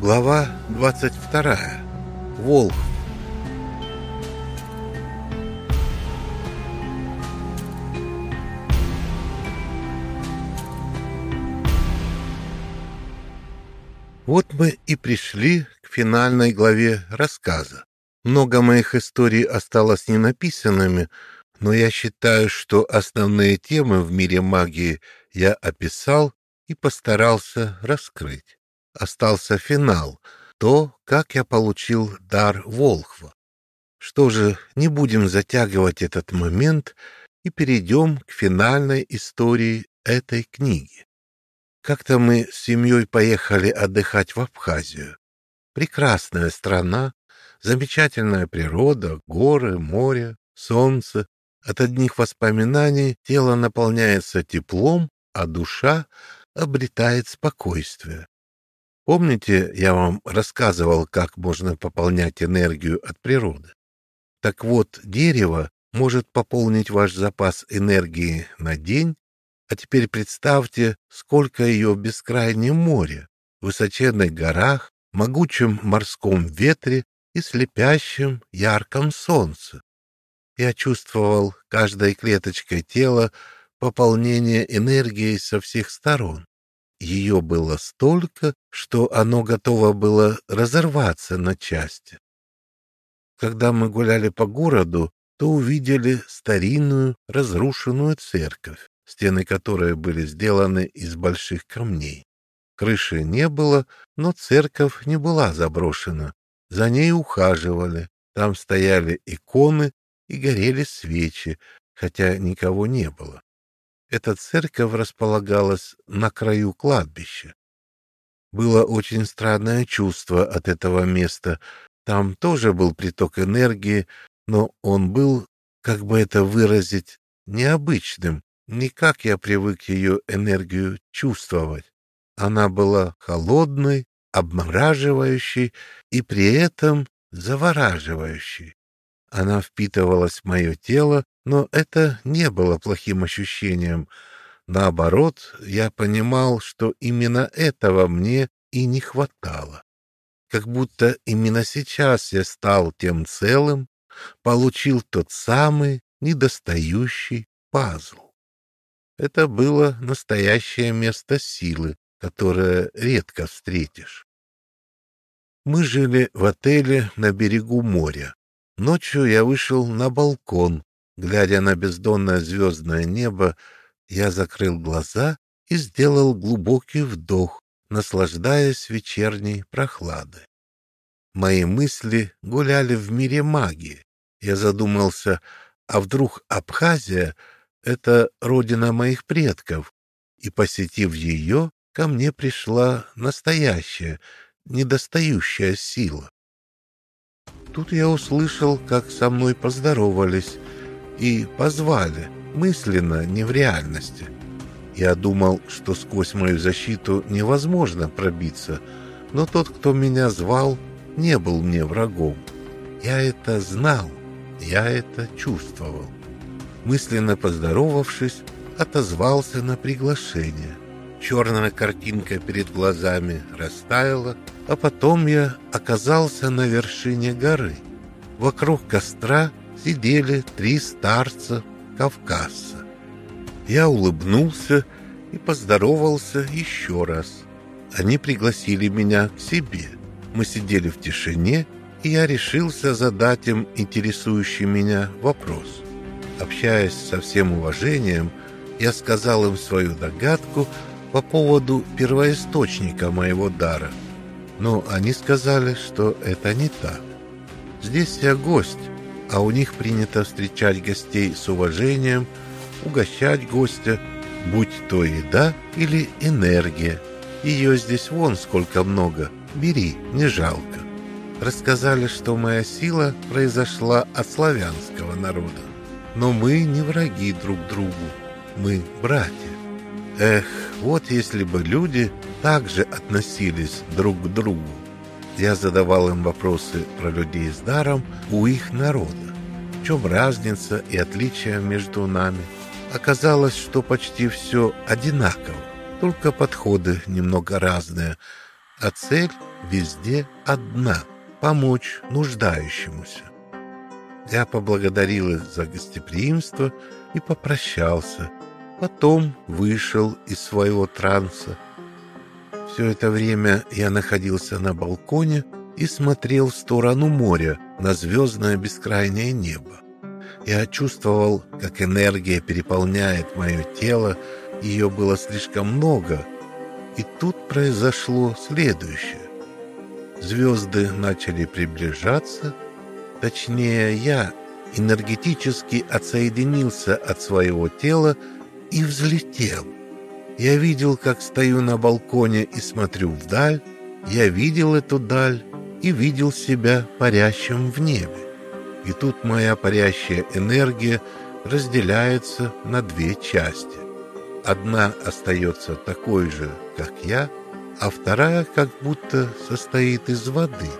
Глава 22. Волк. Вот мы и пришли к финальной главе рассказа. Много моих историй осталось ненаписанными, но я считаю, что основные темы в мире магии я описал и постарался раскрыть. Остался финал, то, как я получил дар Волхва. Что же, не будем затягивать этот момент и перейдем к финальной истории этой книги. Как-то мы с семьей поехали отдыхать в Абхазию. Прекрасная страна, замечательная природа, горы, море, солнце. От одних воспоминаний тело наполняется теплом, а душа обретает спокойствие. Помните, я вам рассказывал, как можно пополнять энергию от природы? Так вот, дерево может пополнить ваш запас энергии на день, а теперь представьте, сколько ее в бескрайнем море, высоченных горах, могучем морском ветре и слепящем ярком солнце. Я чувствовал каждой клеточкой тела пополнение энергии со всех сторон. Ее было столько, что оно готово было разорваться на части. Когда мы гуляли по городу, то увидели старинную разрушенную церковь, стены которой были сделаны из больших камней. Крыши не было, но церковь не была заброшена. За ней ухаживали. Там стояли иконы и горели свечи, хотя никого не было. Эта церковь располагалась на краю кладбища. Было очень странное чувство от этого места. Там тоже был приток энергии, но он был, как бы это выразить, необычным, не как я привык ее энергию чувствовать. Она была холодной, обмораживающей и при этом завораживающей. Она впитывалась в мое тело, но это не было плохим ощущением. Наоборот, я понимал, что именно этого мне и не хватало. Как будто именно сейчас я стал тем целым, получил тот самый недостающий пазл. Это было настоящее место силы, которое редко встретишь. Мы жили в отеле на берегу моря. Ночью я вышел на балкон. Глядя на бездонное звездное небо, я закрыл глаза и сделал глубокий вдох, наслаждаясь вечерней прохладой. Мои мысли гуляли в мире магии. Я задумался, а вдруг Абхазия — это родина моих предков, и, посетив ее, ко мне пришла настоящая, недостающая сила. Тут я услышал, как со мной поздоровались и позвали, мысленно, не в реальности. Я думал, что сквозь мою защиту невозможно пробиться, но тот, кто меня звал, не был мне врагом. Я это знал, я это чувствовал. Мысленно поздоровавшись, отозвался на приглашение. Черная картинка перед глазами растаяла, а потом я оказался на вершине горы. Вокруг костра сидели три старца кавказца. Я улыбнулся и поздоровался еще раз. Они пригласили меня к себе. Мы сидели в тишине, и я решился задать им интересующий меня вопрос. Общаясь со всем уважением, я сказал им свою догадку по поводу первоисточника моего дара – но они сказали, что это не так. Здесь я гость, а у них принято встречать гостей с уважением, угощать гостя, будь то еда или энергия. Ее здесь вон сколько много, бери, не жалко. Рассказали, что моя сила произошла от славянского народа. Но мы не враги друг другу, мы братья. Эх, вот если бы люди также относились друг к другу. Я задавал им вопросы про людей с даром у их народа. В чем разница и отличия между нами? Оказалось, что почти все одинаково, только подходы немного разные, а цель везде одна — помочь нуждающемуся. Я поблагодарил их за гостеприимство и попрощался. Потом вышел из своего транса. Все это время я находился на балконе и смотрел в сторону моря на звездное бескрайнее небо. Я чувствовал, как энергия переполняет мое тело, ее было слишком много. И тут произошло следующее. Звезды начали приближаться, точнее я энергетически отсоединился от своего тела и взлетел. Я видел, как стою на балконе и смотрю вдаль, я видел эту даль и видел себя парящим в небе. И тут моя парящая энергия разделяется на две части. Одна остается такой же, как я, а вторая как будто состоит из воды.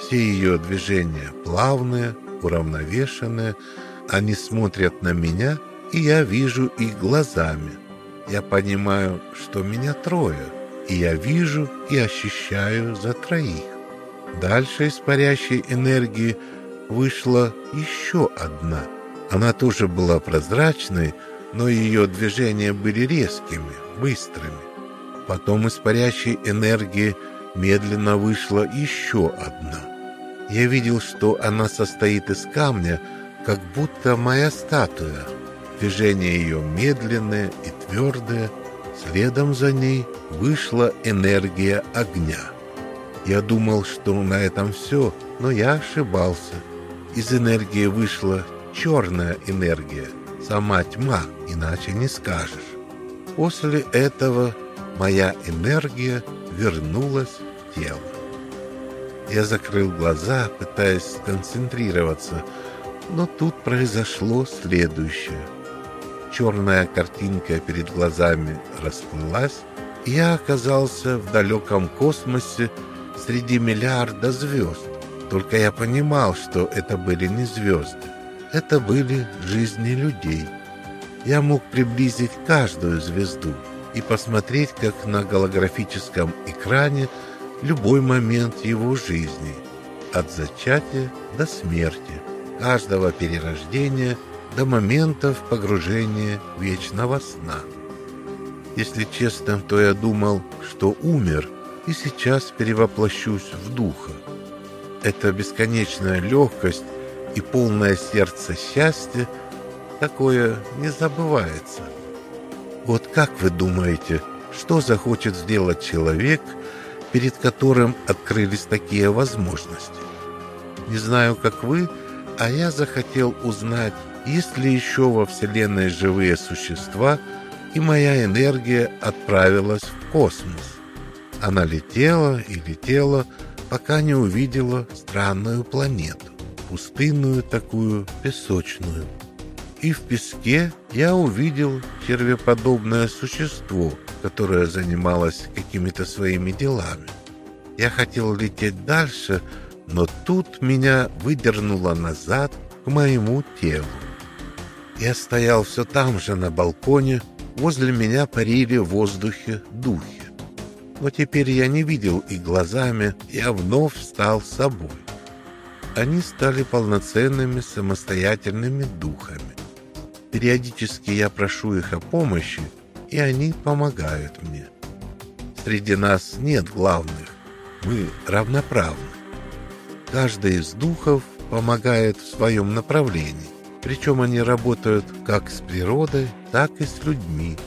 Все ее движения плавные, уравновешенные, они смотрят на меня, и я вижу их глазами. Я понимаю, что меня трое, и я вижу и ощущаю за троих. Дальше из парящей энергии вышла еще одна. Она тоже была прозрачной, но ее движения были резкими, быстрыми. Потом из парящей энергии медленно вышла еще одна. Я видел, что она состоит из камня, как будто моя статуя. Движения ее медленные и твердые. Следом за ней вышла энергия огня. Я думал, что на этом все, но я ошибался. Из энергии вышла черная энергия, сама тьма, иначе не скажешь. После этого моя энергия вернулась в тело. Я закрыл глаза, пытаясь сконцентрироваться, но тут произошло следующее. Черная картинка перед глазами расплылась, и я оказался в далеком космосе среди миллиарда звезд. Только я понимал, что это были не звезды. Это были жизни людей. Я мог приблизить каждую звезду и посмотреть, как на голографическом экране любой момент его жизни, от зачатия до смерти, каждого перерождения до моментов погружения вечного сна. Если честно, то я думал, что умер и сейчас перевоплощусь в духа эта бесконечная легкость и полное сердце счастья, такое не забывается. Вот как вы думаете, что захочет сделать человек, перед которым открылись такие возможности? Не знаю, как вы, а я захотел узнать, есть ли еще во Вселенной живые существа, и моя энергия отправилась в космос. Она летела и летела, пока не увидела странную планету, пустынную такую, песочную. И в песке я увидел червеподобное существо, которое занималось какими-то своими делами. Я хотел лететь дальше, но тут меня выдернуло назад к моему телу. Я стоял все там же на балконе, возле меня парили в воздухе духи но теперь я не видел их глазами, я вновь стал собой. Они стали полноценными самостоятельными духами. Периодически я прошу их о помощи, и они помогают мне. Среди нас нет главных, мы равноправны. Каждый из духов помогает в своем направлении, причем они работают как с природой, так и с людьми,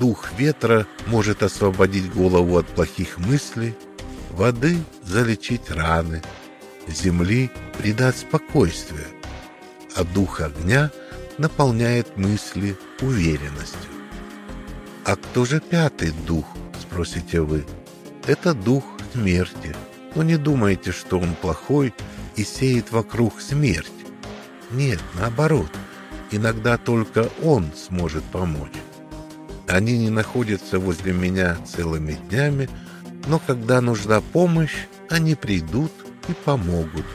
дух ветра может освободить голову от плохих мыслей, воды залечить раны, земли придать спокойствие, а дух огня наполняет мысли уверенностью. А кто же пятый дух, спросите вы? Это дух смерти. Но не думайте, что он плохой и сеет вокруг смерть. Нет, наоборот, иногда только он сможет помочь. Они не находятся возле меня целыми днями, но когда нужна помощь, они придут и помогут.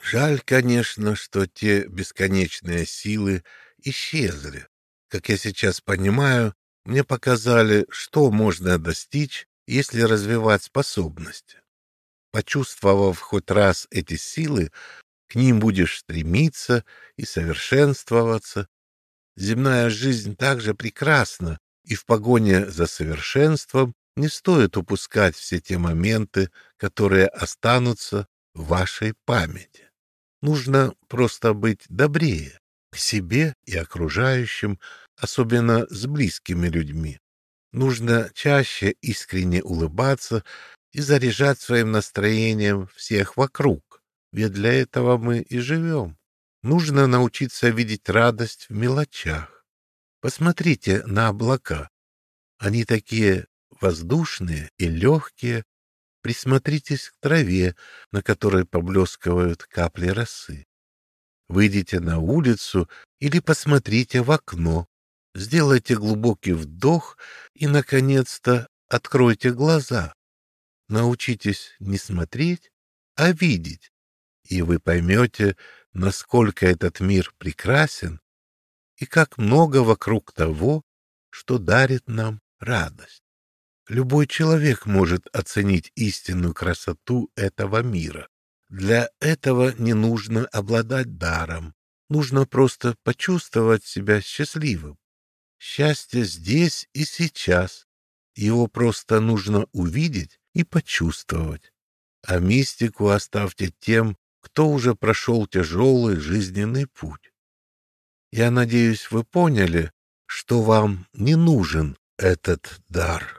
Жаль, конечно, что те бесконечные силы исчезли. Как я сейчас понимаю, мне показали, что можно достичь, если развивать способности. Почувствовав хоть раз эти силы, к ним будешь стремиться и совершенствоваться. Земная жизнь также прекрасна, и в погоне за совершенством не стоит упускать все те моменты, которые останутся в вашей памяти. Нужно просто быть добрее к себе и окружающим, особенно с близкими людьми. Нужно чаще искренне улыбаться и заряжать своим настроением всех вокруг, ведь для этого мы и живем. Нужно научиться видеть радость в мелочах. Посмотрите на облака. Они такие воздушные и легкие. Присмотритесь к траве, на которой поблескивают капли росы. Выйдите на улицу или посмотрите в окно. Сделайте глубокий вдох и, наконец-то, откройте глаза. Научитесь не смотреть, а видеть, и вы поймете, насколько этот мир прекрасен и как много вокруг того, что дарит нам радость. Любой человек может оценить истинную красоту этого мира. Для этого не нужно обладать даром. Нужно просто почувствовать себя счастливым. Счастье здесь и сейчас. Его просто нужно увидеть и почувствовать. А мистику оставьте тем, кто уже прошел тяжелый жизненный путь. Я надеюсь, вы поняли, что вам не нужен этот дар.